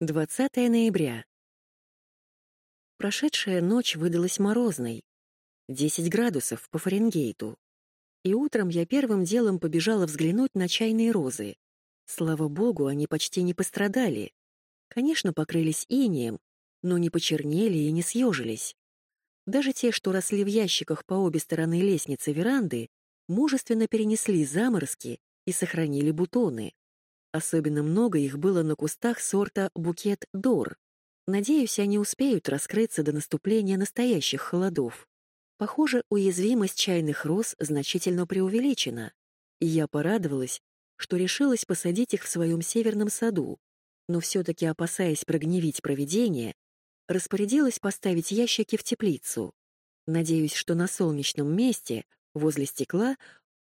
20 ноября. Прошедшая ночь выдалась морозной. 10 градусов по Фаренгейту. И утром я первым делом побежала взглянуть на чайные розы. Слава богу, они почти не пострадали. Конечно, покрылись инеем, но не почернели и не съежились. Даже те, что росли в ящиках по обе стороны лестницы веранды, мужественно перенесли заморозки и сохранили бутоны. Особенно много их было на кустах сорта букет дор. Надеюсь, они успеют раскрыться до наступления настоящих холодов. Похоже, уязвимость чайных роз значительно преувеличена, и я порадовалась, что решилась посадить их в своем северном саду, но все-таки, опасаясь прогневить проведение, распорядилась поставить ящики в теплицу. Надеюсь, что на солнечном месте, возле стекла,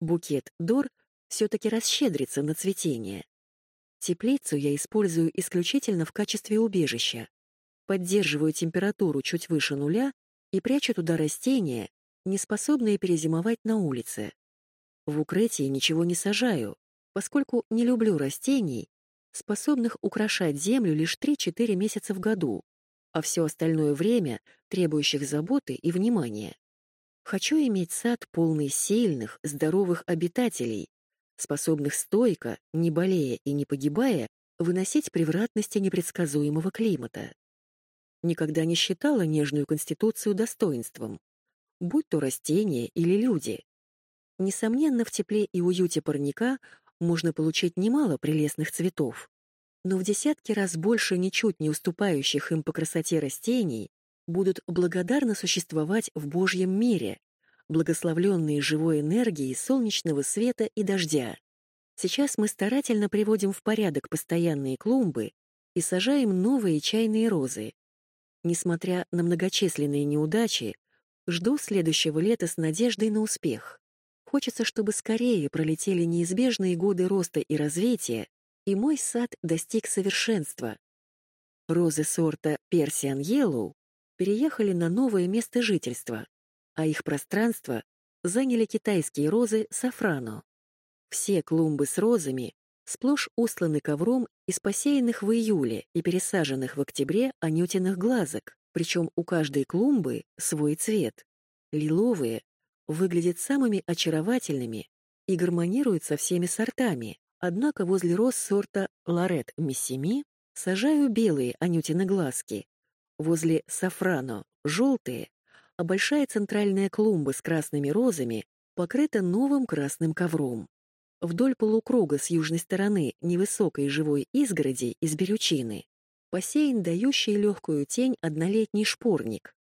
букет дор все-таки расщедрится на цветение. Теплицу я использую исключительно в качестве убежища. Поддерживаю температуру чуть выше нуля и прячу туда растения, не способные перезимовать на улице. В укрытии ничего не сажаю, поскольку не люблю растений, способных украшать землю лишь 3-4 месяца в году, а все остальное время требующих заботы и внимания. Хочу иметь сад полный сильных, здоровых обитателей, способных стойко, не болея и не погибая, выносить превратности непредсказуемого климата. Никогда не считала нежную конституцию достоинством, будь то растения или люди. Несомненно, в тепле и уюте парника можно получить немало прелестных цветов, но в десятки раз больше ничуть не уступающих им по красоте растений будут благодарно существовать в Божьем мире, благословленные живой энергией солнечного света и дождя. Сейчас мы старательно приводим в порядок постоянные клумбы и сажаем новые чайные розы. Несмотря на многочисленные неудачи, жду следующего лета с надеждой на успех. Хочется, чтобы скорее пролетели неизбежные годы роста и развития, и мой сад достиг совершенства. Розы сорта Persian Yellow переехали на новое место жительства, а их пространство заняли китайские розы сафрано. Все клумбы с розами сплошь устланы ковром из посеянных в июле и пересаженных в октябре анютиных глазок, причем у каждой клумбы свой цвет. Лиловые выглядят самыми очаровательными и гармонируют со всеми сортами, однако возле роз сорта Лорет Миссими сажаю белые анютины глазки, возле сафрано — желтые, а большая центральная клумба с красными розами покрыта новым красным ковром. Вдоль полукруга с южной стороны невысокой живой изгороди из берючины посеян дающий легкую тень однолетний шпорник,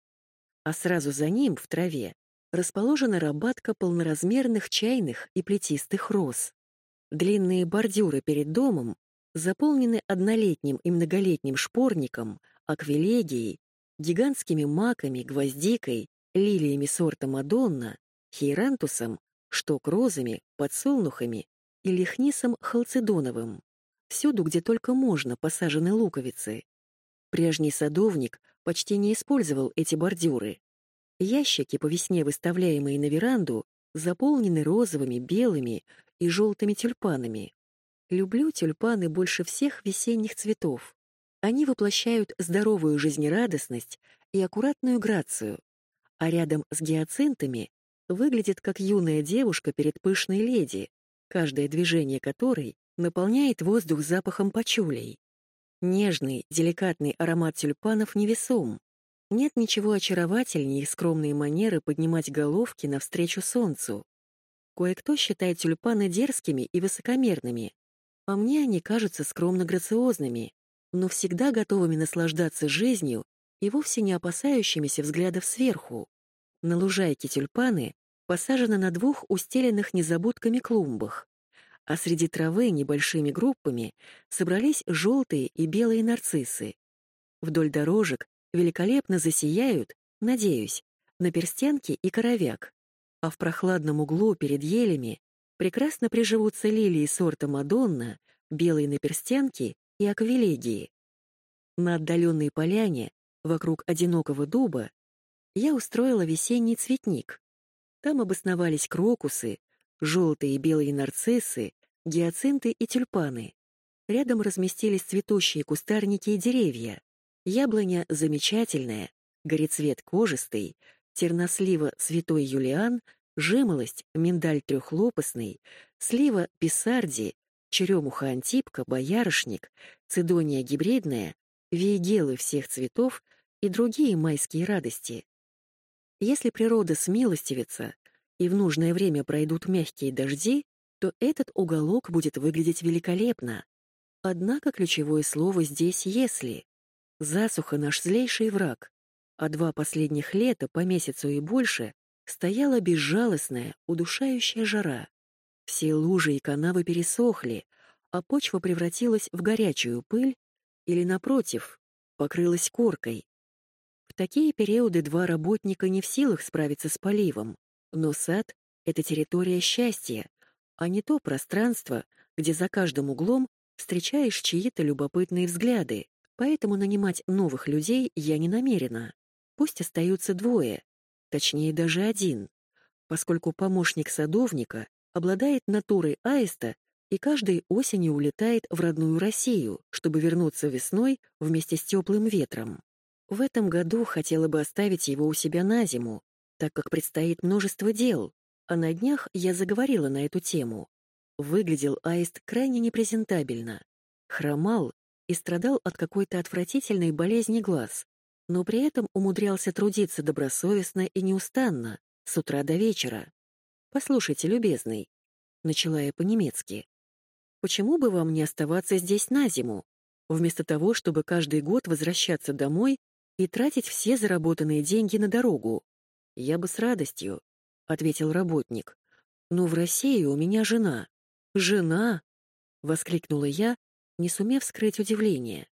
а сразу за ним, в траве, расположена рабатка полноразмерных чайных и плетистых роз. Длинные бордюры перед домом заполнены однолетним и многолетним шпорником, аквилегией, гигантскими маками, гвоздикой, лилиями сорта Мадонна, хейрантусом, шток-розами, подсолнухами и лихнисом халцедоновым. Всюду, где только можно, посажены луковицы. Прежний садовник почти не использовал эти бордюры. Ящики, по весне выставляемые на веранду, заполнены розовыми, белыми и желтыми тюльпанами. Люблю тюльпаны больше всех весенних цветов. Они воплощают здоровую жизнерадостность и аккуратную грацию, а рядом с гиацинтами выглядит как юная девушка перед пышной леди, каждое движение которой наполняет воздух запахом пачулей. Нежный, деликатный аромат тюльпанов невесом. Нет ничего очаровательнее их скромные манеры поднимать головки навстречу солнцу. Кое-кто считает тюльпаны дерзкими и высокомерными, а мне они кажутся скромно-грациозными, но всегда готовыми наслаждаться жизнью и вовсе не опасающимися взглядов сверху. На лужайке тюльпаны посажены на двух устеленных незабудками клумбах, а среди травы небольшими группами собрались желтые и белые нарциссы. Вдоль дорожек великолепно засияют, надеюсь, наперстянки и коровяк, а в прохладном углу перед елями прекрасно приживутся лилии сорта Мадонна, белые наперстянки и аквилегии. На отдаленной поляне, вокруг одинокого дуба, я устроила весенний цветник. Там обосновались крокусы, желтые и белые нарциссы, гиацинты и тюльпаны. Рядом разместились цветущие кустарники и деревья. Яблоня замечательная, горецвет кожистый, тернослива святой Юлиан, жимолость миндаль трехлопастный, слива писарди, черемуха антипка, боярышник, цидония гибридная, вейгелы всех цветов и другие майские радости. Если природа смилостивится и в нужное время пройдут мягкие дожди, то этот уголок будет выглядеть великолепно. Однако ключевое слово здесь «если». Засуха — наш злейший враг, а два последних лета, по месяцу и больше, стояла безжалостная, удушающая жара. Все лужи и канавы пересохли, а почва превратилась в горячую пыль или, напротив, покрылась коркой. В такие периоды два работника не в силах справиться с поливом, но сад — это территория счастья, а не то пространство, где за каждым углом встречаешь чьи-то любопытные взгляды. Поэтому нанимать новых людей я не намерена. Пусть остаются двое, точнее даже один, поскольку помощник садовника обладает натурой аиста и каждой осенью улетает в родную Россию, чтобы вернуться весной вместе с теплым ветром. В этом году хотела бы оставить его у себя на зиму, так как предстоит множество дел, а на днях я заговорила на эту тему. Выглядел аист крайне непрезентабельно. Хромал и страдал от какой-то отвратительной болезни глаз, но при этом умудрялся трудиться добросовестно и неустанно, с утра до вечера. «Послушайте, любезный», — начала я по-немецки, «почему бы вам не оставаться здесь на зиму, вместо того, чтобы каждый год возвращаться домой и тратить все заработанные деньги на дорогу? Я бы с радостью», — ответил работник. «Но в России у меня жена». «Жена!» — воскликнула я, не сумев скрыть удивление.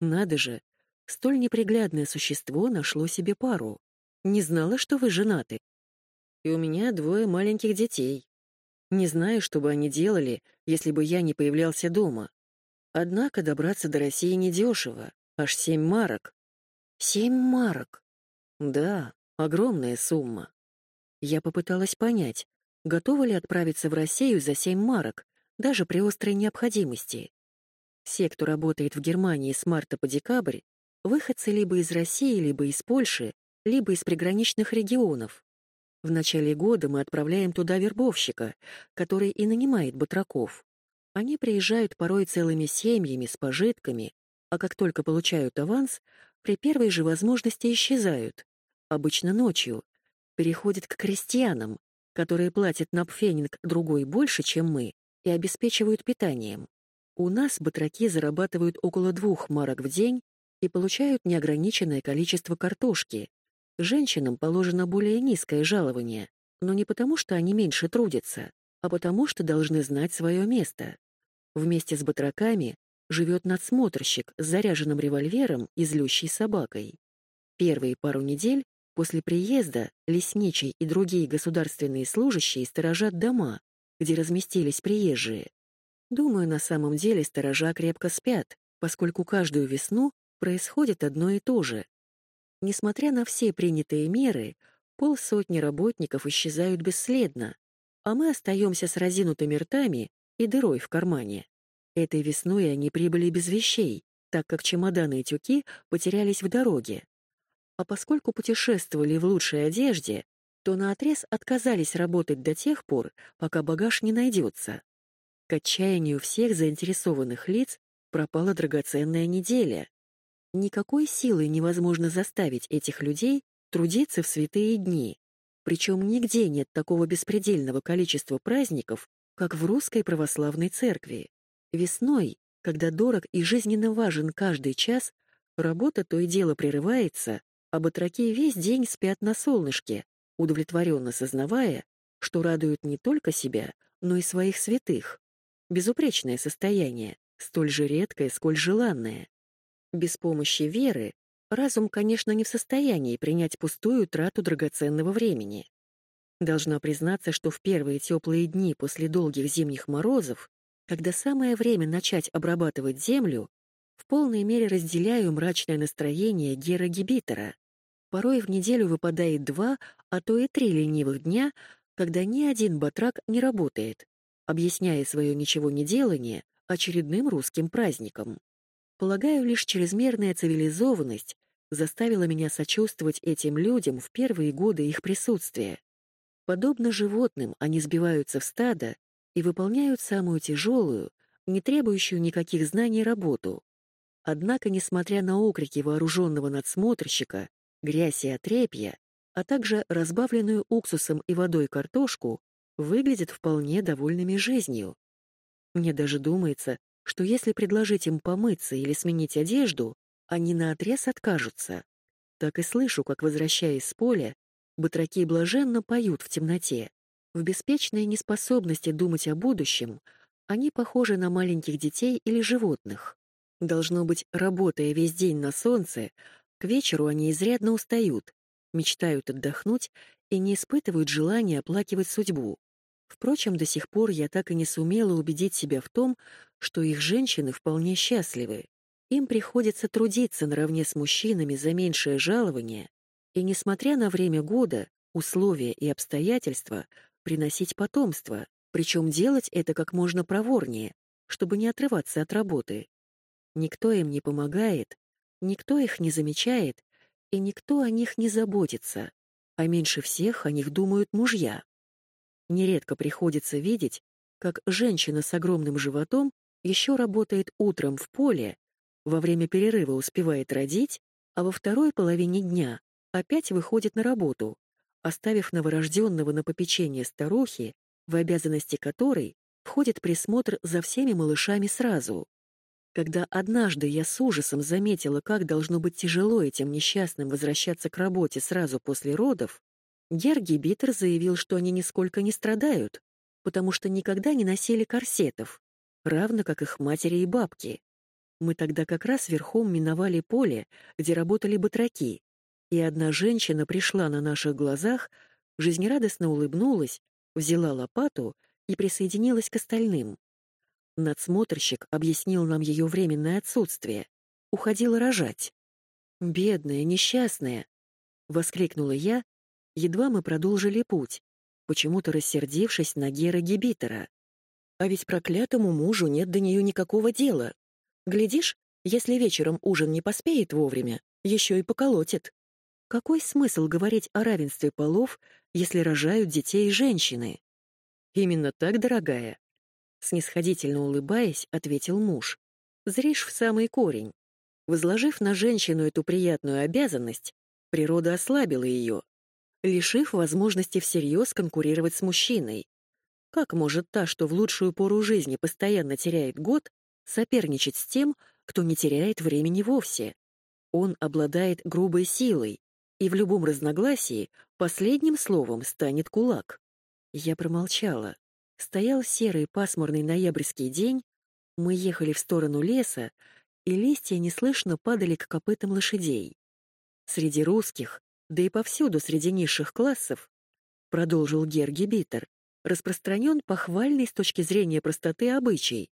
«Надо же, столь неприглядное существо нашло себе пару. Не знала, что вы женаты. И у меня двое маленьких детей. Не знаю, что бы они делали, если бы я не появлялся дома. Однако добраться до России недешево, аж семь марок. Семь марок? Да, огромная сумма. Я попыталась понять, готова ли отправиться в Россию за семь марок, даже при острой необходимости. Все, кто работает в Германии с марта по декабрь, выходцы либо из России, либо из Польши, либо из приграничных регионов. В начале года мы отправляем туда вербовщика, который и нанимает батраков. Они приезжают порой целыми семьями с пожитками, а как только получают аванс, при первой же возможности исчезают, обычно ночью, переходят к крестьянам, которые платят на пфенинг другой больше, чем мы, и обеспечивают питанием. У нас батраки зарабатывают около двух марок в день и получают неограниченное количество картошки. Женщинам положено более низкое жалование, но не потому, что они меньше трудятся, а потому, что должны знать свое место. Вместе с батраками живет надсмотрщик с заряженным револьвером и злющей собакой. Первые пару недель после приезда лесничий и другие государственные служащие сторожат дома, где разместились приезжие. Думаю, на самом деле сторожа крепко спят, поскольку каждую весну происходит одно и то же. Несмотря на все принятые меры, полсотни работников исчезают бесследно, а мы остаемся с разинутыми ртами и дырой в кармане. Этой весной они прибыли без вещей, так как чемоданы и тюки потерялись в дороге. А поскольку путешествовали в лучшей одежде, то наотрез отказались работать до тех пор, пока багаж не найдется. К отчаянию всех заинтересованных лиц пропала драгоценная неделя. Никакой силой невозможно заставить этих людей трудиться в святые дни. Причем нигде нет такого беспредельного количества праздников, как в русской православной церкви. Весной, когда дорог и жизненно важен каждый час, работа то и дело прерывается, а батраки весь день спят на солнышке, удовлетворенно сознавая, что радуют не только себя, но и своих святых. Безупречное состояние, столь же редкое, сколь желанное. Без помощи веры разум, конечно, не в состоянии принять пустую трату драгоценного времени. Должна признаться, что в первые теплые дни после долгих зимних морозов, когда самое время начать обрабатывать землю, в полной мере разделяю мрачное настроение Гера Гибитера. Порой в неделю выпадает два, а то и три ленивых дня, когда ни один батрак не работает объясняя свое ничего не делание очередным русским праздником. Полагаю, лишь чрезмерная цивилизованность заставила меня сочувствовать этим людям в первые годы их присутствия. Подобно животным, они сбиваются в стадо и выполняют самую тяжелую, не требующую никаких знаний работу. Однако, несмотря на окрики вооруженного надсмотрщика, грязь и отрепья, а также разбавленную уксусом и водой картошку, выглядят вполне довольными жизнью. Мне даже думается, что если предложить им помыться или сменить одежду, они наотрез откажутся. Так и слышу, как, возвращаясь с поля, батраки блаженно поют в темноте. В беспечной неспособности думать о будущем они похожи на маленьких детей или животных. Должно быть, работая весь день на солнце, к вечеру они изрядно устают, мечтают отдохнуть и не испытывают желания оплакивать судьбу. Впрочем, до сих пор я так и не сумела убедить себя в том, что их женщины вполне счастливы. Им приходится трудиться наравне с мужчинами за меньшее жалование, и, несмотря на время года, условия и обстоятельства, приносить потомство, причем делать это как можно проворнее, чтобы не отрываться от работы. Никто им не помогает, никто их не замечает, и никто о них не заботится, а меньше всех о них думают мужья. Нередко приходится видеть, как женщина с огромным животом еще работает утром в поле, во время перерыва успевает родить, а во второй половине дня опять выходит на работу, оставив новорожденного на попечение старухи, в обязанности которой входит присмотр за всеми малышами сразу. Когда однажды я с ужасом заметила, как должно быть тяжело этим несчастным возвращаться к работе сразу после родов, Герги Биттер заявил, что они нисколько не страдают, потому что никогда не носили корсетов, равно как их матери и бабки. Мы тогда как раз верхом миновали поле, где работали батраки, и одна женщина пришла на наших глазах, жизнерадостно улыбнулась, взяла лопату и присоединилась к остальным. Надсмотрщик объяснил нам ее временное отсутствие. Уходила рожать. «Бедная, несчастная!» — воскликнула я, Едва мы продолжили путь, почему-то рассердившись на Гера Гибитера. А ведь проклятому мужу нет до нее никакого дела. Глядишь, если вечером ужин не поспеет вовремя, еще и поколотит. Какой смысл говорить о равенстве полов, если рожают детей и женщины? Именно так, дорогая. Снисходительно улыбаясь, ответил муж. Зришь в самый корень. Возложив на женщину эту приятную обязанность, природа ослабила ее, лишив возможности всерьез конкурировать с мужчиной. Как может та, что в лучшую пору жизни постоянно теряет год, соперничать с тем, кто не теряет времени вовсе? Он обладает грубой силой, и в любом разногласии последним словом станет кулак. Я промолчала. Стоял серый пасмурный ноябрьский день, мы ехали в сторону леса, и листья неслышно падали к копытам лошадей. Среди русских, да и повсюду среди низших классов, продолжил Герги Биттер, распространен похвальный с точки зрения простоты обычай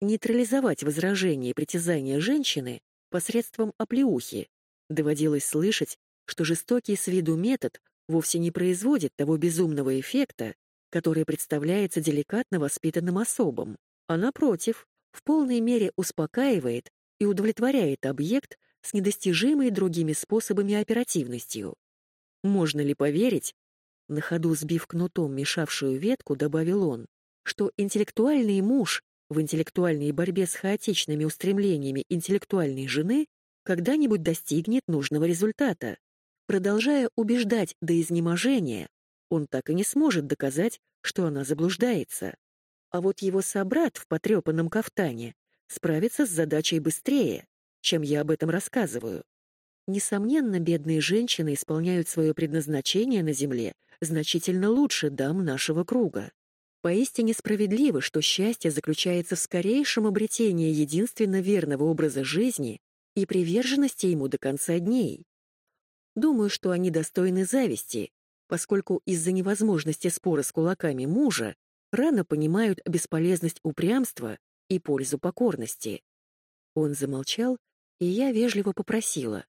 нейтрализовать возражения и притязания женщины посредством оплеухи. Доводилось слышать, что жестокий с виду метод вовсе не производит того безумного эффекта, который представляется деликатно воспитанным особам, а напротив, в полной мере успокаивает и удовлетворяет объект с недостижимой другими способами оперативностью. Можно ли поверить, на ходу сбив кнутом мешавшую ветку, добавил он, что интеллектуальный муж в интеллектуальной борьбе с хаотичными устремлениями интеллектуальной жены когда-нибудь достигнет нужного результата. Продолжая убеждать до изнеможения, он так и не сможет доказать, что она заблуждается. А вот его собрат в потрепанном кафтане справится с задачей быстрее, чем я об этом рассказываю. Несомненно, бедные женщины исполняют свое предназначение на земле значительно лучше дам нашего круга. Поистине справедливо, что счастье заключается в скорейшем обретении единственно верного образа жизни и приверженности ему до конца дней. Думаю, что они достойны зависти, поскольку из-за невозможности спора с кулаками мужа рано понимают бесполезность упрямства и пользу покорности. Он замолчал и я вежливо попросила.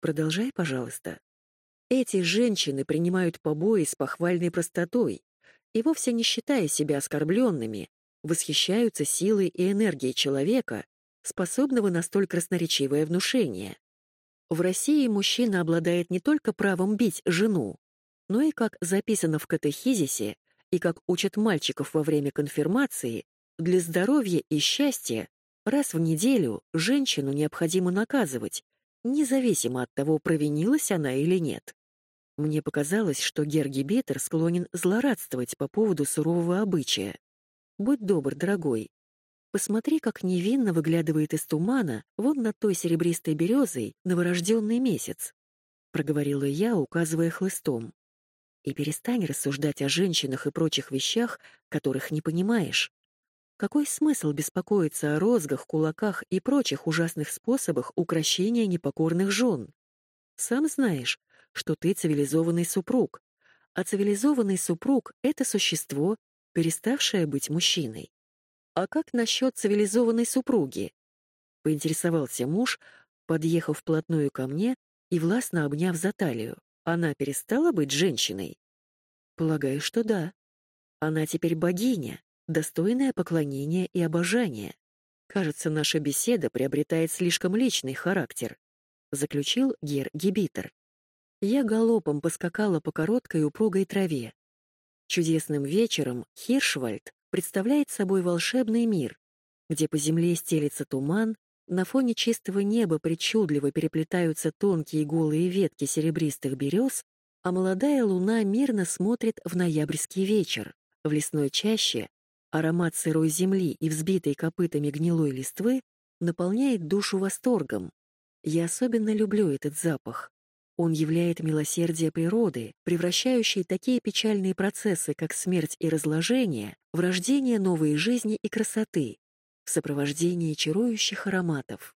«Продолжай, пожалуйста». Эти женщины принимают побои с похвальной простотой и вовсе не считая себя оскорбленными, восхищаются силой и энергией человека, способного на столь красноречивое внушение. В России мужчина обладает не только правом бить жену, но и, как записано в катехизисе и как учат мальчиков во время конфирмации, для здоровья и счастья раз в неделю женщину необходимо наказывать, независимо от того, провинилась она или нет. Мне показалось, что Герги Бетер склонен злорадствовать по поводу сурового обычая. Будь добр, дорогой. Посмотри, как невинно выглядывает из тумана вон над той серебристой березой новорожденный месяц, проговорила я, указывая хлыстом. И перестань рассуждать о женщинах и прочих вещах, которых не понимаешь. Какой смысл беспокоиться о розгах, кулаках и прочих ужасных способах укрощения непокорных жен? Сам знаешь, что ты цивилизованный супруг, а цивилизованный супруг — это существо, переставшее быть мужчиной. А как насчет цивилизованной супруги? Поинтересовался муж, подъехав вплотную ко мне и властно обняв за талию. Она перестала быть женщиной? Полагаю, что да. Она теперь богиня, достойная поклонения и обожания. Кажется, наша беседа приобретает слишком личный характер, заключил Гер Гибитер. Я галопом поскакала по короткой упругой траве. Чудесным вечером Хиршвальд представляет собой волшебный мир, где по земле стелится туман, на фоне чистого неба причудливо переплетаются тонкие голые ветки серебристых берез, а молодая луна мирно смотрит в ноябрьский вечер. В лесной чаще аромат сырой земли и взбитой копытами гнилой листвы наполняет душу восторгом. Я особенно люблю этот запах. Он являет милосердие природы, превращающей такие печальные процессы, как смерть и разложение, в рождение новой жизни и красоты, в сопровождении чарующих ароматов.